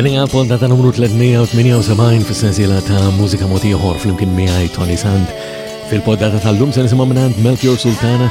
Għalija ponda ta' numru 378 fil-sensiela ta' mużika motiħor fl-imkien miħaj Tony Sand. Fil-poddata tal-lum se nisimgħu minn Melchior Sultana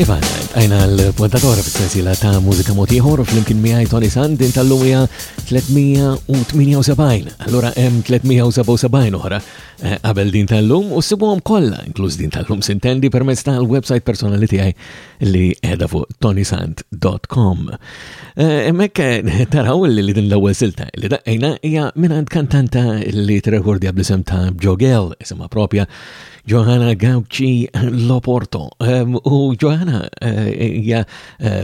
Ivan, għajna l-puntatora fit-sensila ta' mużika motiħor fl-imkien miħaj Tony Sand din tal-lumja 378. Allura hemm 377 uħra eh, qabel din tal-lum u s-sibuħom kolla, inkluż din tal-lum sintendi permezz tal-website personali tiegħi li edha fuq tonisant.com. Eh, emmek eh, taraw li din l-ewwel silta li daqqajna hija mingħand kantanta li tirrekordja bl-isem ta' Jogel, isima propja Johanna Gauci Loporto. Ehm, u Johanna eh, hija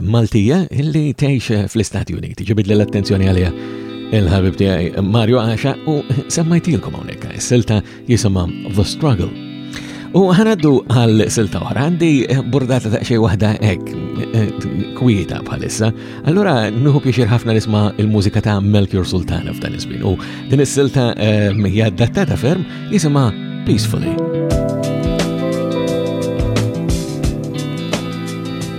Maltija li tgħix fl-Istati Uniti. Ġibid l-attenzjoni għalija il-ħabib tiegħi Mario Asha u semmajtilkom hawnhekk silta Jisima The Struggle. U ħanaddu għal silta oħra, għandi burdata ta' xej waħda ek, kwieta bħalissa. Allora, nuhu pjaċir ħafna nisma il-mużika ta' Melchior Sultana f'dan iż-żmien. U din is-silta eh, hija adattata ferm jisimha Peacefully.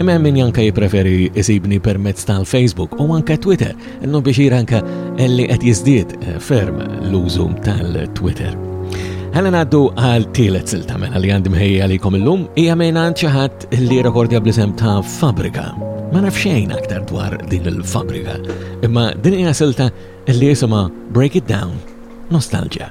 Imma hemm min anke jippreferi jsibni permezz tal-Facebook u anke Twitter, innu biex jira anke li qed jiżdied eh, ferm l-użu tal-Twitter. Ħalli ngħaddu għal tielet silta mela li għandi mħejja li illum hija mingħand xi ħadd li rekordja bl-isem ta' Fabrika. Ma naf xejn aktar dwar din il-fabrika, imma din hija silta li jisimha Break It Down Nostalgia.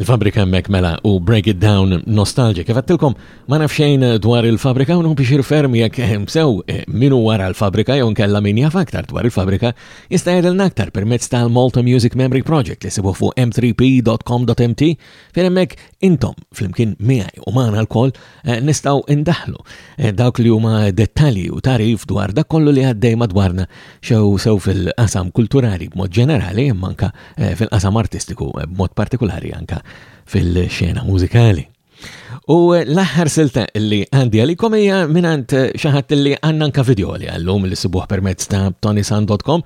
Il-fabrika hemmhekk mela u Break It Down Nostalgia. Kif għattilkom ma nafxejn dwar il-fabrika u biex ferm jekk eh, sew eh, minu wara l-fabrika jew nkella min jaf aktar dwar il-fabrika jista' jgħidilna aktar permezz tal-Malta Music Memory Project li sibuh fuq m3p.com.mt fejn hemmhekk intom flimkien miegħi u magħna lkoll Eh, nistaw indaħlu eh, dawk li huma dettalji u tarif dwar dak kollu li għaddej madwarna xew sew fil-qasam kulturali b'mod ġenerali imma anka eh, fil-qasam artistiku b'mod partikolari anka fil-xena mużikali. U l-aħħar silta li għandi għalikom hija minant xaħat li għanna anka video li għallum li sibuħ permezz ta' tonisan.com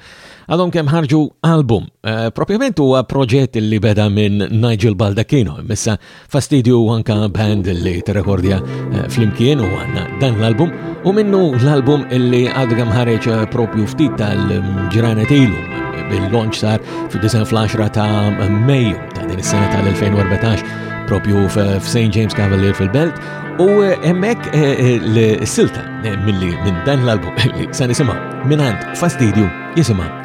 għadhom kemm ħarġu album. Propjament huwa proġett li beda minn Nigel Baldacchino, missa Fastidju u anka band li t-rekordja eh, fl-imkien u għanna dan l-album u minnu l-album illi għadgam ħareġ eh, propju ftit tal-ġranet ilu bil-launch sar fil-disen fl-10 ta' Mejju ta' din is-sena tal-2014 propju f'St. James Cavalier fil-Belt u eh, hemmhekk l-silta milli minn dan l-album li sa nisimgħu minn għand Fastidju jisimha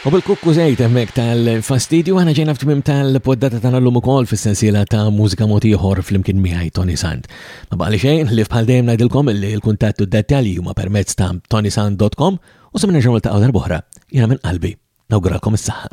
U bil-kukku zejt emmek tal-fastidju għana ġejna f'tmim tal-poddata tana l-lum ukoll fis-sensiela ta' mużika motiħor fl-imkien miħaj Tony Sand. Ma baqli xejn li f'bħal dejjem najdilkom li l-kuntattu d-dettalji huma permezz ta' tonysand.com u sa' minna ġemul ta' għawdar boħra jena minn qalbi nawguralkom s saha